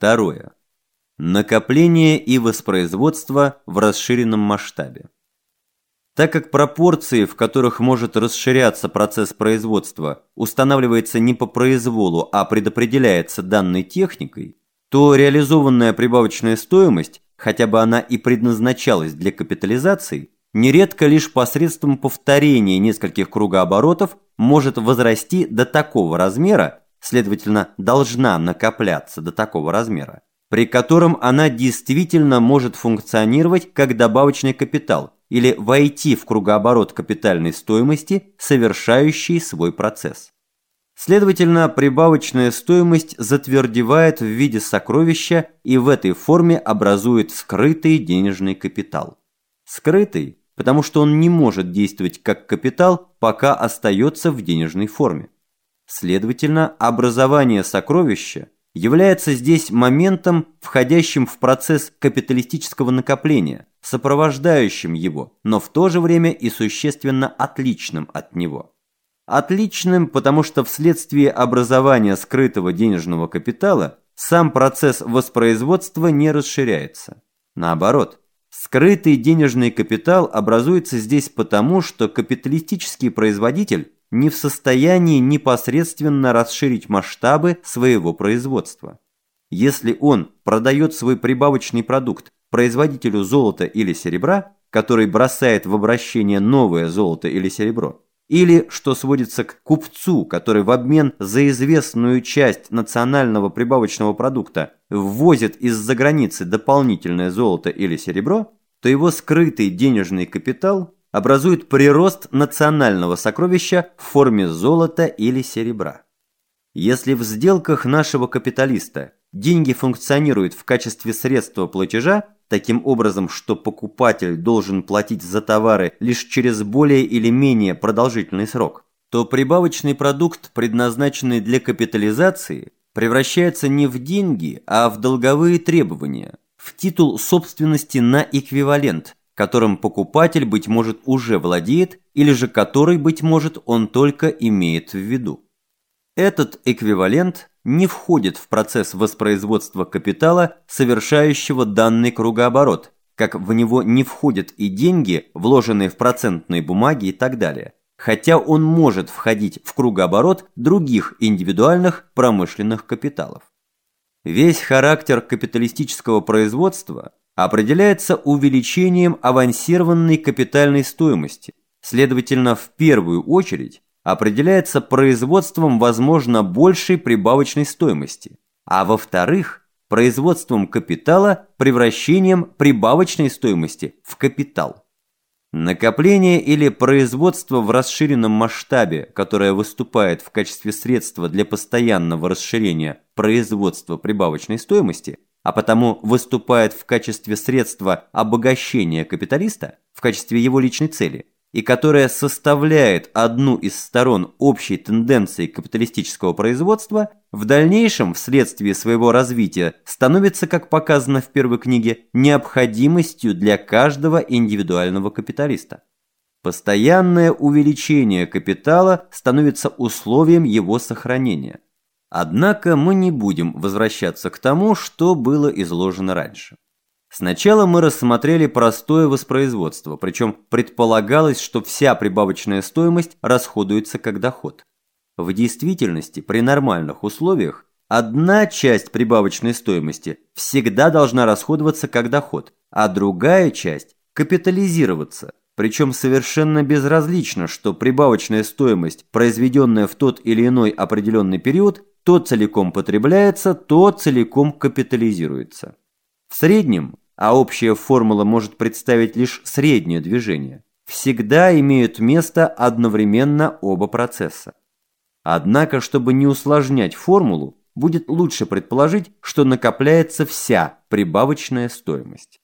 Второе. Накопление и воспроизводство в расширенном масштабе. Так как пропорции, в которых может расширяться процесс производства, устанавливается не по произволу, а предопределяется данной техникой, то реализованная прибавочная стоимость, хотя бы она и предназначалась для капитализации, нередко лишь посредством повторения нескольких кругооборотов может возрасти до такого размера, следовательно, должна накопляться до такого размера, при котором она действительно может функционировать как добавочный капитал или войти в кругооборот капитальной стоимости, совершающий свой процесс. Следовательно, прибавочная стоимость затвердевает в виде сокровища и в этой форме образует скрытый денежный капитал. Скрытый, потому что он не может действовать как капитал, пока остается в денежной форме. Следовательно, образование сокровища является здесь моментом, входящим в процесс капиталистического накопления, сопровождающим его, но в то же время и существенно отличным от него. Отличным, потому что вследствие образования скрытого денежного капитала сам процесс воспроизводства не расширяется. Наоборот, скрытый денежный капитал образуется здесь потому, что капиталистический производитель не в состоянии непосредственно расширить масштабы своего производства. Если он продает свой прибавочный продукт производителю золота или серебра, который бросает в обращение новое золото или серебро, или, что сводится к купцу, который в обмен за известную часть национального прибавочного продукта ввозит из-за границы дополнительное золото или серебро, то его скрытый денежный капитал образует прирост национального сокровища в форме золота или серебра. Если в сделках нашего капиталиста деньги функционируют в качестве средства платежа, таким образом, что покупатель должен платить за товары лишь через более или менее продолжительный срок, то прибавочный продукт, предназначенный для капитализации, превращается не в деньги, а в долговые требования, в титул собственности на эквивалент, которым покупатель, быть может, уже владеет, или же который, быть может, он только имеет в виду. Этот эквивалент не входит в процесс воспроизводства капитала, совершающего данный кругооборот, как в него не входят и деньги, вложенные в процентные бумаги и так далее, хотя он может входить в кругооборот других индивидуальных промышленных капиталов. Весь характер капиталистического производства определяется увеличением авансированной капитальной стоимости, следовательно, в первую очередь определяется производством, возможно, большей прибавочной стоимости, а во-вторых, производством капитала превращением прибавочной стоимости в капитал. Накопление или производство в расширенном масштабе, которое выступает в качестве средства для постоянного расширения производства прибавочной стоимости, а потому выступает в качестве средства обогащения капиталиста, в качестве его личной цели, и которая составляет одну из сторон общей тенденции капиталистического производства, в дальнейшем, вследствие своего развития, становится, как показано в первой книге, необходимостью для каждого индивидуального капиталиста. Постоянное увеличение капитала становится условием его сохранения. Однако мы не будем возвращаться к тому, что было изложено раньше. Сначала мы рассмотрели простое воспроизводство, причем предполагалось, что вся прибавочная стоимость расходуется как доход. В действительности, при нормальных условиях, одна часть прибавочной стоимости всегда должна расходоваться как доход, а другая часть – капитализироваться, причем совершенно безразлично, что прибавочная стоимость, произведенная в тот или иной определенный период, то целиком потребляется, то целиком капитализируется. В среднем а общая формула может представить лишь среднее движение, всегда имеют место одновременно оба процесса. Однако, чтобы не усложнять формулу, будет лучше предположить, что накопляется вся прибавочная стоимость.